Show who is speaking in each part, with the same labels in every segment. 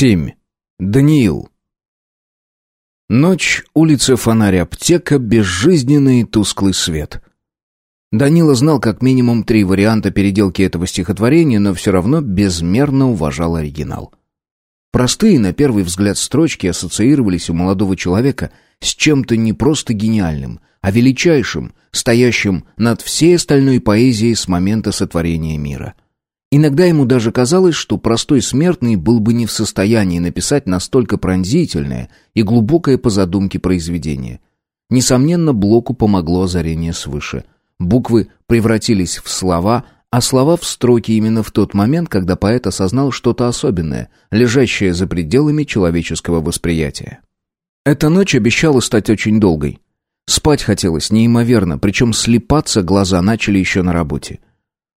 Speaker 1: 7. Даниил. Ночь, улица, фонарь, аптека, безжизненный тусклый свет. Данила знал как минимум три варианта переделки этого стихотворения, но все равно безмерно уважал оригинал. Простые, на первый взгляд, строчки ассоциировались у молодого человека с чем-то не просто гениальным, а величайшим, стоящим над всей остальной поэзией с момента сотворения мира — Иногда ему даже казалось, что простой смертный был бы не в состоянии написать настолько пронзительное и глубокое по задумке произведение. Несомненно, Блоку помогло озарение свыше. Буквы превратились в слова, а слова в строки именно в тот момент, когда поэт осознал что-то особенное, лежащее за пределами человеческого восприятия. Эта ночь обещала стать очень долгой. Спать хотелось неимоверно, причем слепаться глаза начали еще на работе.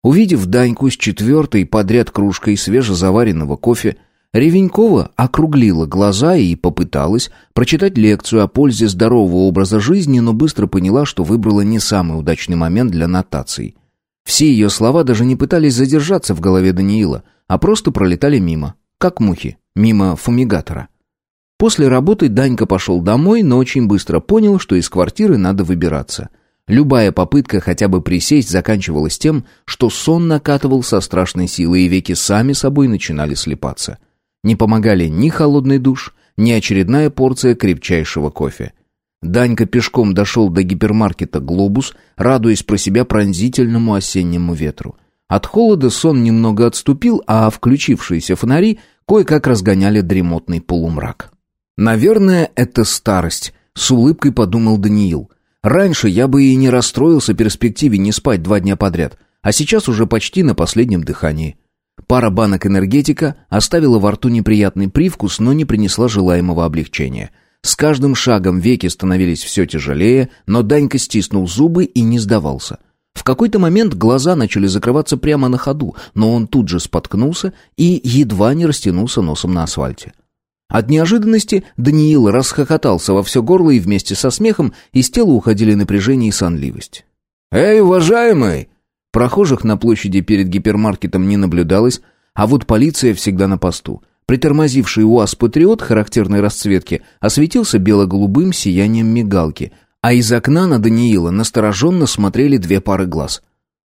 Speaker 1: Увидев Даньку с четвертой подряд кружкой свежезаваренного кофе, Ревенькова округлила глаза и попыталась прочитать лекцию о пользе здорового образа жизни, но быстро поняла, что выбрала не самый удачный момент для нотаций. Все ее слова даже не пытались задержаться в голове Даниила, а просто пролетали мимо, как мухи, мимо фумигатора. После работы Данька пошел домой, но очень быстро понял, что из квартиры надо выбираться – Любая попытка хотя бы присесть заканчивалась тем, что сон накатывал со страшной силой, и веки сами собой начинали слепаться. Не помогали ни холодный душ, ни очередная порция крепчайшего кофе. Данька пешком дошел до гипермаркета «Глобус», радуясь про себя пронзительному осеннему ветру. От холода сон немного отступил, а включившиеся фонари кое-как разгоняли дремотный полумрак. «Наверное, это старость», — с улыбкой подумал Даниил — Раньше я бы и не расстроился перспективе не спать два дня подряд, а сейчас уже почти на последнем дыхании. Пара банок энергетика оставила во рту неприятный привкус, но не принесла желаемого облегчения. С каждым шагом веки становились все тяжелее, но Данька стиснул зубы и не сдавался. В какой-то момент глаза начали закрываться прямо на ходу, но он тут же споткнулся и едва не растянулся носом на асфальте. От неожиданности Даниил расхохотался во все горло и вместе со смехом из тела уходили напряжение и сонливость. «Эй, уважаемый!» Прохожих на площади перед гипермаркетом не наблюдалось, а вот полиция всегда на посту. Притормозивший УАЗ «Патриот» характерной расцветки осветился бело-голубым сиянием мигалки, а из окна на Даниила настороженно смотрели две пары глаз.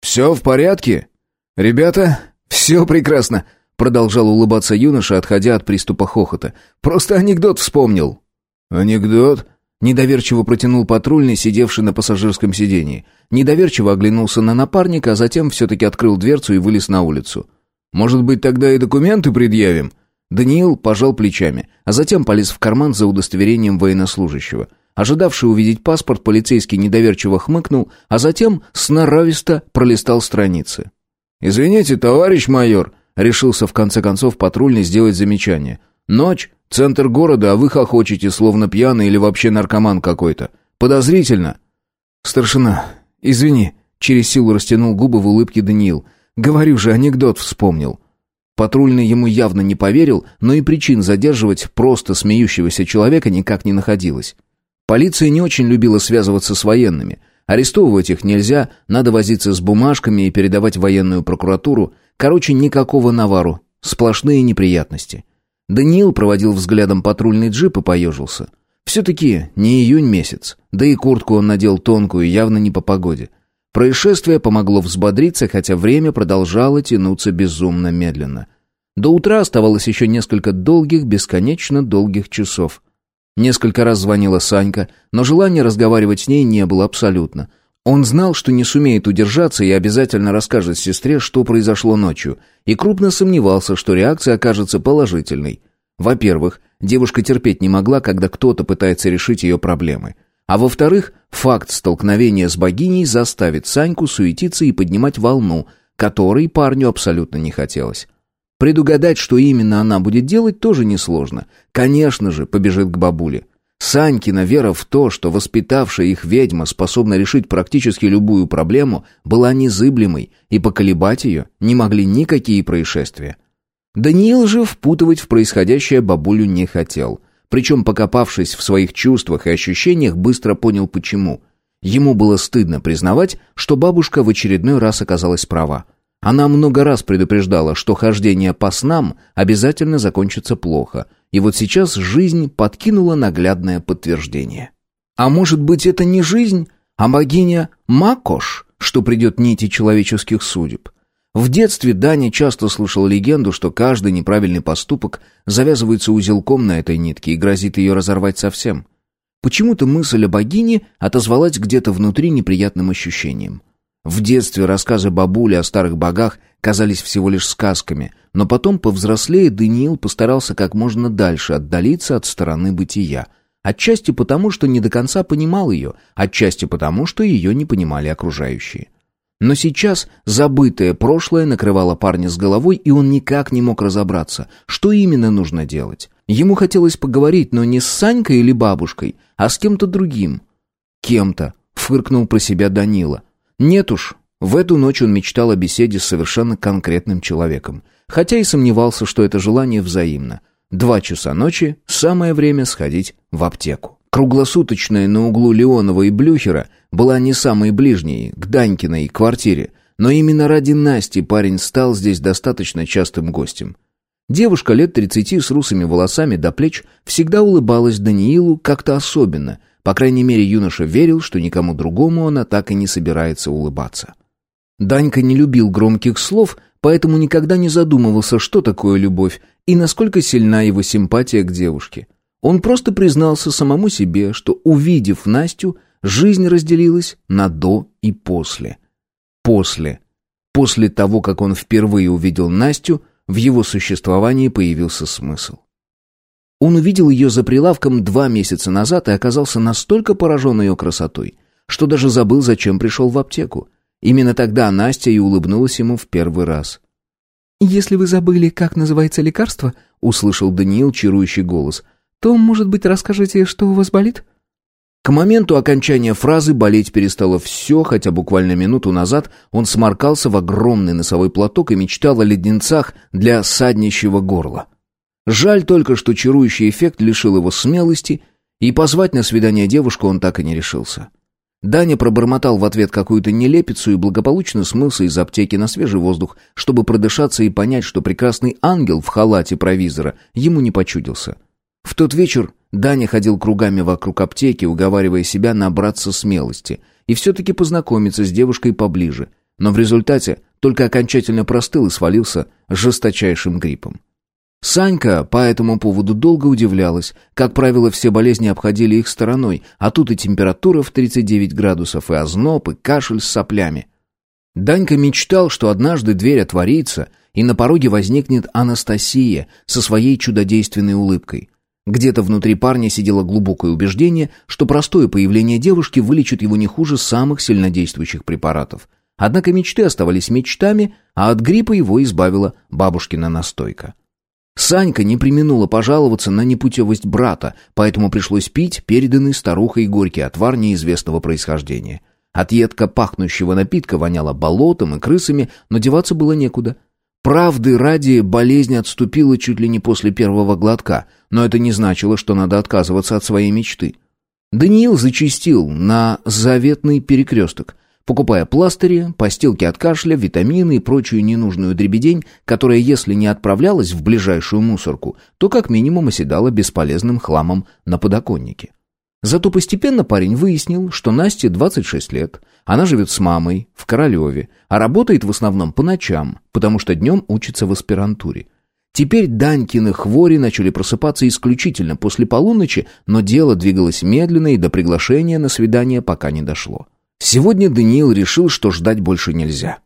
Speaker 1: «Все в порядке?» «Ребята, все прекрасно!» Продолжал улыбаться юноша, отходя от приступа хохота. «Просто анекдот вспомнил». «Анекдот?» Недоверчиво протянул патрульный, сидевший на пассажирском сидении. Недоверчиво оглянулся на напарника, а затем все-таки открыл дверцу и вылез на улицу. «Может быть, тогда и документы предъявим?» Даниил пожал плечами, а затем полез в карман за удостоверением военнослужащего. Ожидавший увидеть паспорт, полицейский недоверчиво хмыкнул, а затем сноровисто пролистал страницы. «Извините, товарищ майор», Решился в конце концов патрульный сделать замечание. «Ночь, центр города, а вы хохочете, словно пьяный или вообще наркоман какой-то. Подозрительно». «Старшина, извини», — через силу растянул губы в улыбке Даниил. «Говорю же, анекдот вспомнил». Патрульный ему явно не поверил, но и причин задерживать просто смеющегося человека никак не находилось. Полиция не очень любила связываться с военными. Арестовывать их нельзя, надо возиться с бумажками и передавать военную прокуратуру. Короче, никакого навару. Сплошные неприятности. Даниил проводил взглядом патрульный джип и поежился. Все-таки не июнь месяц, да и куртку он надел тонкую, явно не по погоде. Происшествие помогло взбодриться, хотя время продолжало тянуться безумно медленно. До утра оставалось еще несколько долгих, бесконечно долгих часов. Несколько раз звонила Санька, но желания разговаривать с ней не было абсолютно. Он знал, что не сумеет удержаться и обязательно расскажет сестре, что произошло ночью, и крупно сомневался, что реакция окажется положительной. Во-первых, девушка терпеть не могла, когда кто-то пытается решить ее проблемы. А во-вторых, факт столкновения с богиней заставит Саньку суетиться и поднимать волну, которой парню абсолютно не хотелось. Предугадать, что именно она будет делать, тоже несложно. Конечно же, побежит к бабуле. Санькина вера в то, что воспитавшая их ведьма способна решить практически любую проблему, была незыблемой, и поколебать ее не могли никакие происшествия. Даниил же впутывать в происходящее бабулю не хотел. Причем, покопавшись в своих чувствах и ощущениях, быстро понял почему. Ему было стыдно признавать, что бабушка в очередной раз оказалась права. Она много раз предупреждала, что хождение по снам обязательно закончится плохо, и вот сейчас жизнь подкинула наглядное подтверждение. А может быть, это не жизнь, а богиня Макош, что придет нити человеческих судеб? В детстве Даня часто слышал легенду, что каждый неправильный поступок завязывается узелком на этой нитке и грозит ее разорвать совсем. Почему-то мысль о богине отозвалась где-то внутри неприятным ощущением. В детстве рассказы бабули о старых богах казались всего лишь сказками, но потом, повзрослее, Даниил постарался как можно дальше отдалиться от стороны бытия. Отчасти потому, что не до конца понимал ее, отчасти потому, что ее не понимали окружающие. Но сейчас забытое прошлое накрывало парня с головой, и он никак не мог разобраться, что именно нужно делать. Ему хотелось поговорить, но не с Санькой или бабушкой, а с кем-то другим. «Кем-то», — фыркнул про себя Данила. Нет уж, в эту ночь он мечтал о беседе с совершенно конкретным человеком, хотя и сомневался, что это желание взаимно. Два часа ночи — самое время сходить в аптеку. Круглосуточная на углу Леонова и Блюхера была не самой ближней, к Данькиной квартире, но именно ради Насти парень стал здесь достаточно частым гостем. Девушка лет тридцати с русыми волосами до плеч всегда улыбалась Даниилу как-то особенно, по крайней мере, юноша верил, что никому другому она так и не собирается улыбаться. Данька не любил громких слов, поэтому никогда не задумывался, что такое любовь и насколько сильна его симпатия к девушке. Он просто признался самому себе, что, увидев Настю, жизнь разделилась на «до» и «после». «После». После того, как он впервые увидел Настю, в его существовании появился смысл. Он увидел ее за прилавком два месяца назад и оказался настолько поражен ее красотой, что даже забыл, зачем пришел в аптеку. Именно тогда Настя и улыбнулась ему в первый раз.
Speaker 2: «Если вы забыли, как называется лекарство», — услышал Даниил чарующий голос, «то, может быть, расскажете, что у вас болит?»
Speaker 1: К моменту окончания фразы болеть перестало все, хотя буквально минуту назад он сморкался в огромный носовой платок и мечтал о леденцах для саднищего горла. Жаль только, что чарующий эффект лишил его смелости, и позвать на свидание девушку он так и не решился. Даня пробормотал в ответ какую-то нелепицу и благополучно смылся из аптеки на свежий воздух, чтобы продышаться и понять, что прекрасный ангел в халате провизора ему не почудился. В тот вечер Даня ходил кругами вокруг аптеки, уговаривая себя набраться смелости и все-таки познакомиться с девушкой поближе, но в результате только окончательно простыл и свалился жесточайшим гриппом. Санька по этому поводу долго удивлялась. Как правило, все болезни обходили их стороной, а тут и температура в 39 градусов, и озноб, и кашель с соплями. Данька мечтал, что однажды дверь отворится, и на пороге возникнет Анастасия со своей чудодейственной улыбкой. Где-то внутри парня сидело глубокое убеждение, что простое появление девушки вылечит его не хуже самых сильнодействующих препаратов. Однако мечты оставались мечтами, а от гриппа его избавила бабушкина настойка. Санька не применула пожаловаться на непутевость брата, поэтому пришлось пить переданный старухой горький отвар неизвестного происхождения. От едко пахнущего напитка воняло болотом и крысами, но деваться было некуда. Правды ради болезнь отступила чуть ли не после первого глотка, но это не значило, что надо отказываться от своей мечты. Даниил зачистил на заветный перекресток — покупая пластыри, постилки от кашля, витамины и прочую ненужную дребедень, которая, если не отправлялась в ближайшую мусорку, то как минимум оседала бесполезным хламом на подоконнике. Зато постепенно парень выяснил, что Насте 26 лет, она живет с мамой в Королеве, а работает в основном по ночам, потому что днем учится в аспирантуре. Теперь Данькины хвори начали просыпаться исключительно после полуночи, но дело двигалось медленно и до приглашения на свидание пока не дошло. Сегодня Даниил решил, что ждать больше нельзя.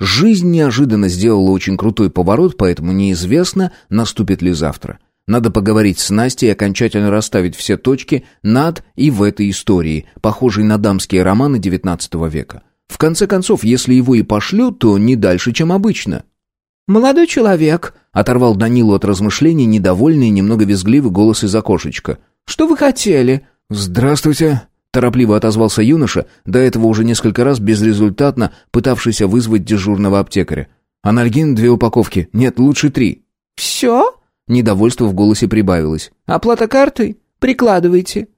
Speaker 1: Жизнь неожиданно сделала очень крутой поворот, поэтому неизвестно, наступит ли завтра. Надо поговорить с Настей и окончательно расставить все точки над и в этой истории, похожей на дамские романы XIX века. В конце концов, если его и пошлют, то не дальше, чем обычно.
Speaker 2: «Молодой человек», —
Speaker 1: оторвал Данилу от размышлений недовольный и немного визгливый голос из окошечка.
Speaker 2: «Что вы хотели?»
Speaker 1: «Здравствуйте», Торопливо отозвался юноша, до этого уже несколько раз безрезультатно пытавшийся вызвать дежурного аптекаря. «Анальгин две упаковки. Нет, лучше три».
Speaker 2: «Все?»
Speaker 1: Недовольство в голосе прибавилось.
Speaker 2: «Оплата картой? Прикладывайте».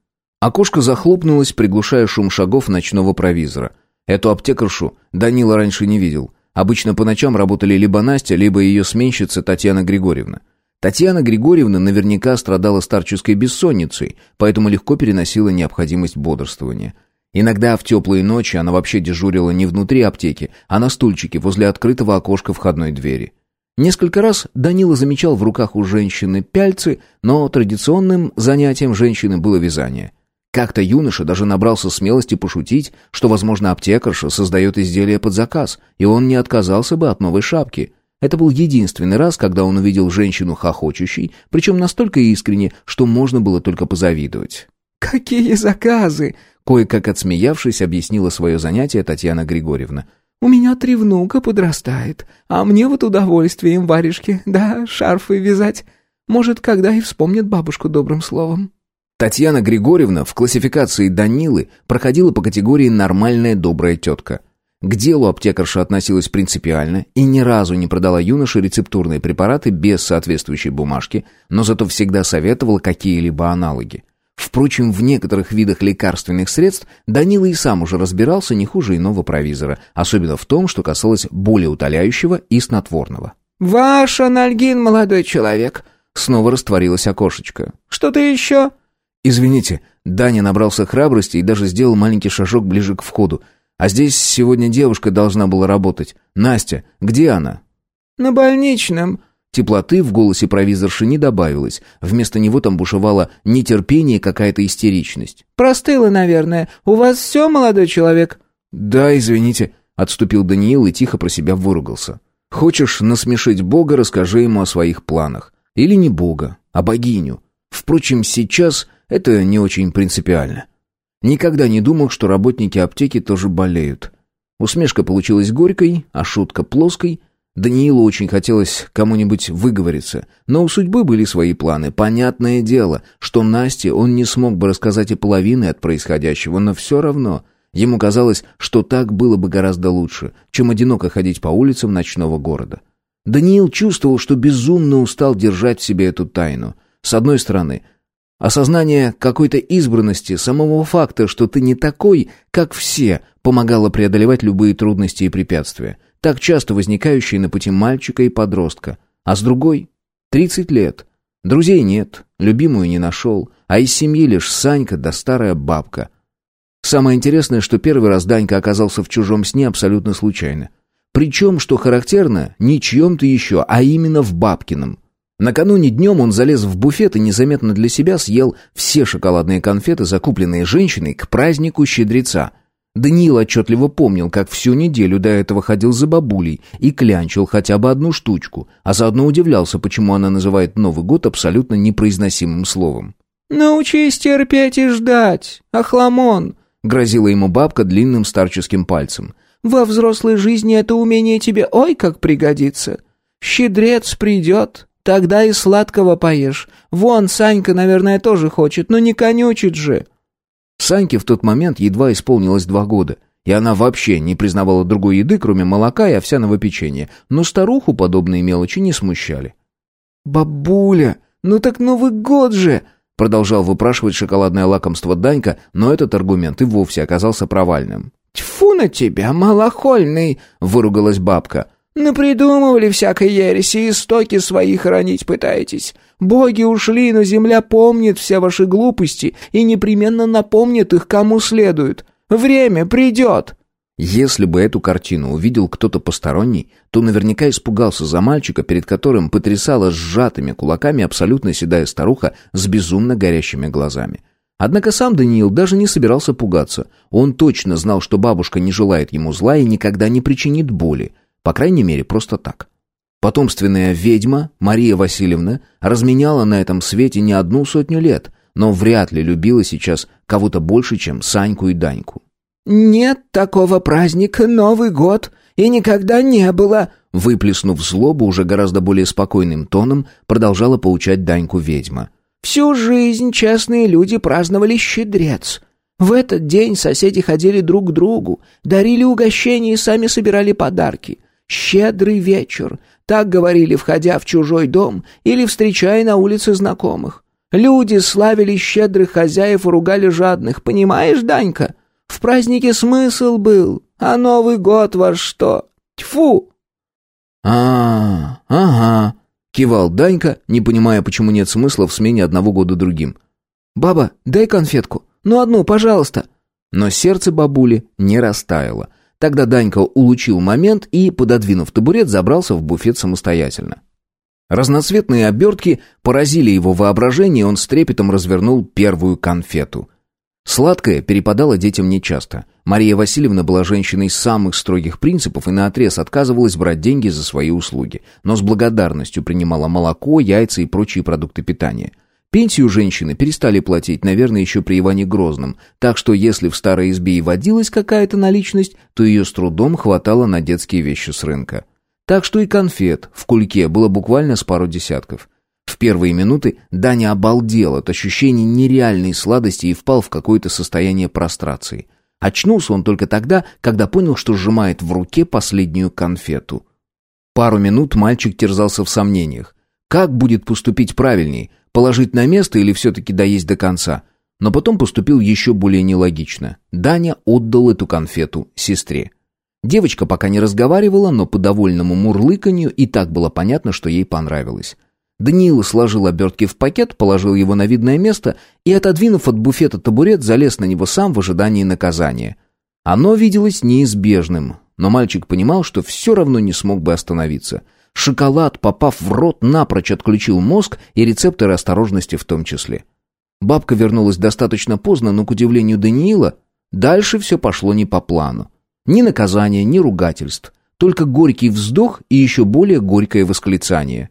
Speaker 1: Окошко захлопнулось, приглушая шум шагов ночного провизора. Эту аптекаршу Данила раньше не видел. Обычно по ночам работали либо Настя, либо ее сменщица Татьяна Григорьевна. Татьяна Григорьевна наверняка страдала старческой бессонницей, поэтому легко переносила необходимость бодрствования. Иногда в теплые ночи она вообще дежурила не внутри аптеки, а на стульчике возле открытого окошка входной двери. Несколько раз Данила замечал в руках у женщины пяльцы, но традиционным занятием женщины было вязание. Как-то юноша даже набрался смелости пошутить, что, возможно, аптекарша создает изделие под заказ, и он не отказался бы от новой шапки. Это был единственный раз, когда он увидел женщину хохочущей, причем настолько искренне, что можно было только позавидовать.
Speaker 2: «Какие заказы!»
Speaker 1: — кое-как отсмеявшись, объяснила свое занятие Татьяна Григорьевна.
Speaker 2: У меня три внука подрастает, а мне вот удовольствие им варежки, да, шарфы вязать. Может, когда и вспомнят бабушку добрым словом».
Speaker 1: Татьяна Григорьевна в классификации Данилы проходила по категории «нормальная добрая тетка». К делу аптекарша относилась принципиально и ни разу не продала юноше рецептурные препараты без соответствующей бумажки, но зато всегда советовала какие-либо аналоги. Впрочем, в некоторых видах лекарственных средств Данила и сам уже разбирался не хуже иного провизора, особенно в том, что касалось более утоляющего и снотворного.
Speaker 2: «Ваш анальгин, молодой человек!»
Speaker 1: Снова растворилось окошечко.
Speaker 2: «Что-то еще?»
Speaker 1: «Извините». Даня набрался храбрости и даже сделал маленький шажок ближе к входу. «А здесь сегодня девушка должна была работать. Настя, где она?»
Speaker 2: «На больничном»,
Speaker 1: Теплоты в голосе провизорши не добавилось. Вместо него там бушевало нетерпение и какая-то истеричность.
Speaker 2: «Простыла, наверное. У вас все, молодой человек?»
Speaker 1: «Да, извините», — отступил Даниил и тихо про себя выругался. «Хочешь насмешить Бога, расскажи ему о своих планах. Или не Бога, а богиню. Впрочем, сейчас это не очень принципиально. Никогда не думал, что работники аптеки тоже болеют». Усмешка получилась горькой, а шутка плоской — Даниилу очень хотелось кому-нибудь выговориться, но у судьбы были свои планы. Понятное дело, что Насте он не смог бы рассказать и половины от происходящего, но все равно ему казалось, что так было бы гораздо лучше, чем одиноко ходить по улицам ночного города. Даниил чувствовал, что безумно устал держать в себе эту тайну. С одной стороны, осознание какой-то избранности, самого факта, что ты не такой, как все, помогало преодолевать любые трудности и препятствия – так часто возникающие на пути мальчика и подростка. А с другой — тридцать лет. Друзей нет, любимую не нашел, а из семьи лишь Санька да старая бабка. Самое интересное, что первый раз Данька оказался в чужом сне абсолютно случайно. Причем, что характерно, не чьем-то еще, а именно в бабкином. Накануне днем он залез в буфет и незаметно для себя съел все шоколадные конфеты, закупленные женщиной к празднику щедреца — Даниил отчетливо помнил, как всю неделю до этого ходил за бабулей и клянчил хотя бы одну штучку, а заодно удивлялся, почему она называет Новый год абсолютно непроизносимым словом.
Speaker 2: «Научись терпеть и ждать, охламон!»
Speaker 1: — грозила ему бабка длинным старческим пальцем.
Speaker 2: «Во взрослой жизни это умение тебе ой как пригодится. Щедрец придет, тогда и сладкого поешь. Вон, Санька, наверное, тоже хочет, но не конючит же».
Speaker 1: Саньке в тот момент едва исполнилось два года, и она вообще не признавала другой еды, кроме молока и овсяного печенья, но старуху подобные мелочи не смущали.
Speaker 2: «Бабуля, ну так Новый год же!»
Speaker 1: Продолжал выпрашивать шоколадное лакомство Данька, но этот аргумент и вовсе оказался провальным.
Speaker 2: «Тьфу на тебя, малохольный!» — выругалась бабка. «Напридумывали всякой ереси, истоки свои хранить пытаетесь. Боги ушли, но земля помнит все ваши глупости и непременно напомнит их кому следует. Время придет!»
Speaker 1: Если бы эту картину увидел кто-то посторонний, то наверняка испугался за мальчика, перед которым потрясала сжатыми кулаками абсолютно седая старуха с безумно горящими глазами. Однако сам Даниил даже не собирался пугаться. Он точно знал, что бабушка не желает ему зла и никогда не причинит боли. По крайней мере, просто так. Потомственная ведьма Мария Васильевна разменяла на этом свете не одну сотню лет, но вряд ли любила сейчас кого-то больше, чем Саньку и Даньку.
Speaker 2: «Нет такого праздника Новый год, и никогда не было!»
Speaker 1: Выплеснув злобу уже гораздо более спокойным тоном, продолжала поучать Даньку ведьма.
Speaker 2: «Всю жизнь честные люди праздновали щедрец. В этот день соседи ходили друг к другу, дарили угощения и сами собирали подарки. «Щедрый вечер», так говорили, входя в чужой дом или встречая на улице знакомых. Люди славили щедрых хозяев и ругали жадных, понимаешь, Данька? В празднике смысл был, а Новый год во что? Тьфу!»
Speaker 1: «А, ага», — кивал Данька, не понимая, почему нет смысла в смене одного года другим.
Speaker 2: «Баба, дай конфетку. Ну, одну, пожалуйста».
Speaker 1: Но сердце бабули не растаяло. Тогда Данька улучил момент и, пододвинув табурет, забрался в буфет самостоятельно. Разноцветные обертки поразили его воображение, и он с трепетом развернул первую конфету. Сладкое перепадало детям нечасто. Мария Васильевна была женщиной самых строгих принципов и наотрез отказывалась брать деньги за свои услуги, но с благодарностью принимала молоко, яйца и прочие продукты питания. Пенсию женщины перестали платить, наверное, еще при Иване Грозном, так что если в старой избе и водилась какая-то наличность, то ее с трудом хватало на детские вещи с рынка. Так что и конфет в кульке было буквально с пару десятков. В первые минуты Даня обалдел от ощущения нереальной сладости и впал в какое-то состояние прострации. Очнулся он только тогда, когда понял, что сжимает в руке последнюю конфету. Пару минут мальчик терзался в сомнениях. Как будет поступить правильней, положить на место или все-таки доесть до конца? Но потом поступил еще более нелогично. Даня отдал эту конфету сестре. Девочка пока не разговаривала, но по довольному мурлыканью и так было понятно, что ей понравилось. Даниил сложил обертки в пакет, положил его на видное место и, отодвинув от буфета табурет, залез на него сам в ожидании наказания. Оно виделось неизбежным, но мальчик понимал, что все равно не смог бы остановиться. Шоколад, попав в рот, напрочь отключил мозг и рецепторы осторожности в том числе. Бабка вернулась достаточно поздно, но, к удивлению Даниила, дальше все пошло не по плану. Ни наказания, ни ругательств. Только горький вздох и еще более горькое восклицание.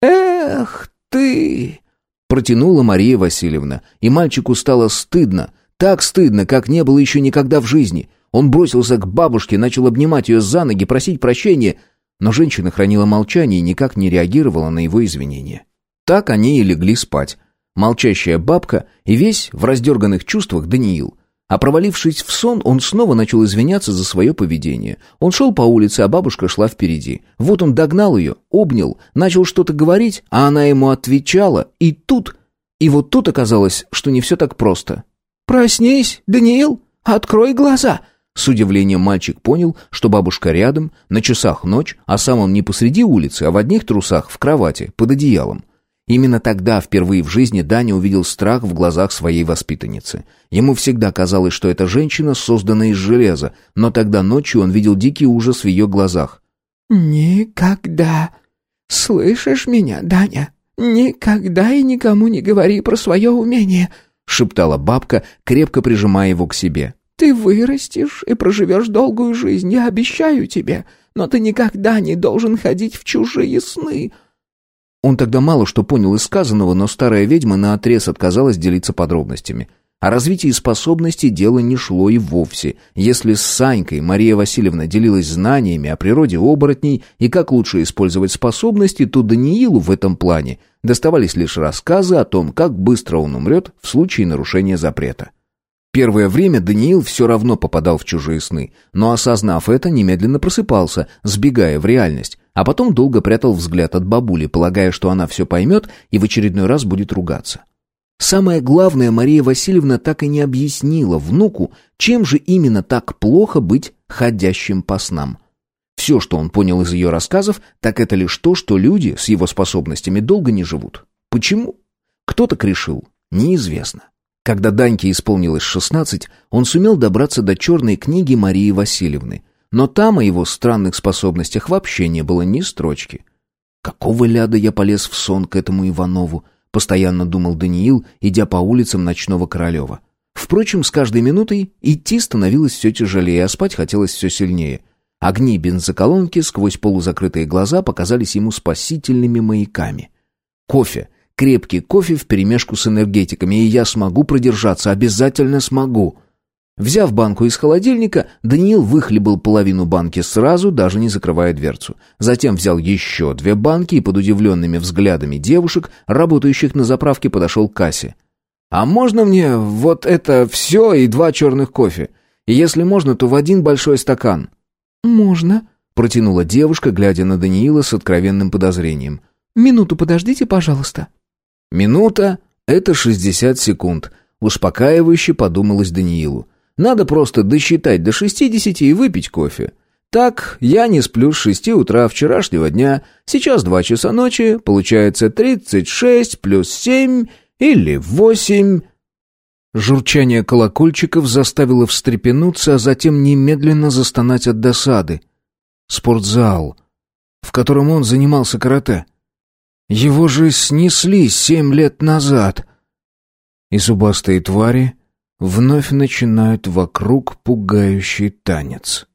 Speaker 2: «Эх ты!»
Speaker 1: Протянула Мария Васильевна, и мальчику стало стыдно. Так стыдно, как не было еще никогда в жизни. Он бросился к бабушке, начал обнимать ее за ноги, просить прощения, но женщина хранила молчание и никак не реагировала на его извинения. Так они и легли спать. Молчащая бабка и весь в раздерганных чувствах Даниил. А провалившись в сон, он снова начал извиняться за свое поведение. Он шел по улице, а бабушка шла впереди. Вот он догнал ее, обнял, начал что-то говорить, а она ему отвечала. И тут... И вот тут оказалось, что не все так просто.
Speaker 2: «Проснись, Даниил! Открой глаза!»
Speaker 1: С удивлением мальчик понял, что бабушка рядом, на часах ночь, а сам он не посреди улицы, а в одних трусах, в кровати, под одеялом. Именно тогда впервые в жизни Даня увидел страх в глазах своей воспитанницы. Ему всегда казалось, что эта женщина создана из железа, но тогда ночью он видел дикий ужас в ее глазах.
Speaker 2: «Никогда! Слышишь меня, Даня? Никогда и никому не говори про свое умение!» — шептала бабка, крепко прижимая его к себе. «Ты вырастешь и проживешь долгую жизнь, я обещаю тебе, но ты никогда не должен ходить в чужие сны!»
Speaker 1: Он тогда мало что понял из сказанного, но старая ведьма наотрез отказалась делиться подробностями. О развитии способностей дело не шло и вовсе. Если с Санькой Мария Васильевна делилась знаниями о природе оборотней и как лучше использовать способности, то Даниилу в этом плане доставались лишь рассказы о том, как быстро он умрет в случае нарушения запрета. Первое время Даниил все равно попадал в чужие сны, но, осознав это, немедленно просыпался, сбегая в реальность, а потом долго прятал взгляд от бабули, полагая, что она все поймет и в очередной раз будет ругаться. Самое главное, Мария Васильевна так и не объяснила внуку, чем же именно так плохо быть ходящим по снам. Все, что он понял из ее рассказов, так это лишь то, что люди с его способностями долго не живут. Почему? Кто так решил, неизвестно. Когда Даньке исполнилось шестнадцать, он сумел добраться до черной книги Марии Васильевны, но там о его странных способностях вообще не было ни строчки. «Какого ляда я полез в сон к этому Иванову?» — постоянно думал Даниил, идя по улицам ночного Королева. Впрочем, с каждой минутой идти становилось все тяжелее, а спать хотелось все сильнее. Огни бензоколонки сквозь полузакрытые глаза показались ему спасительными маяками. Кофе — Крепкий кофе вперемешку с энергетиками, и я смогу продержаться, обязательно смогу. Взяв банку из холодильника, Даниил выхлебал половину банки сразу, даже не закрывая дверцу. Затем взял еще две банки и под удивленными взглядами девушек, работающих на заправке, подошел к кассе. «А можно мне вот это все и два черных кофе? Если можно, то в один большой стакан».
Speaker 2: «Можно», —
Speaker 1: протянула девушка, глядя на Даниила с откровенным подозрением.
Speaker 2: «Минуту подождите, пожалуйста».
Speaker 1: Минута — это 60 секунд, успокаивающе подумалось Даниилу. Надо просто досчитать до 60 и выпить кофе. Так, я не сплю с шести утра вчерашнего дня, сейчас два часа ночи, получается тридцать шесть плюс семь или восемь. Журчание колокольчиков заставило встрепенуться, а затем немедленно застонать от досады. Спортзал, в котором он занимался карате. Его же снесли семь лет назад. И зубастые твари вновь начинают вокруг пугающий танец.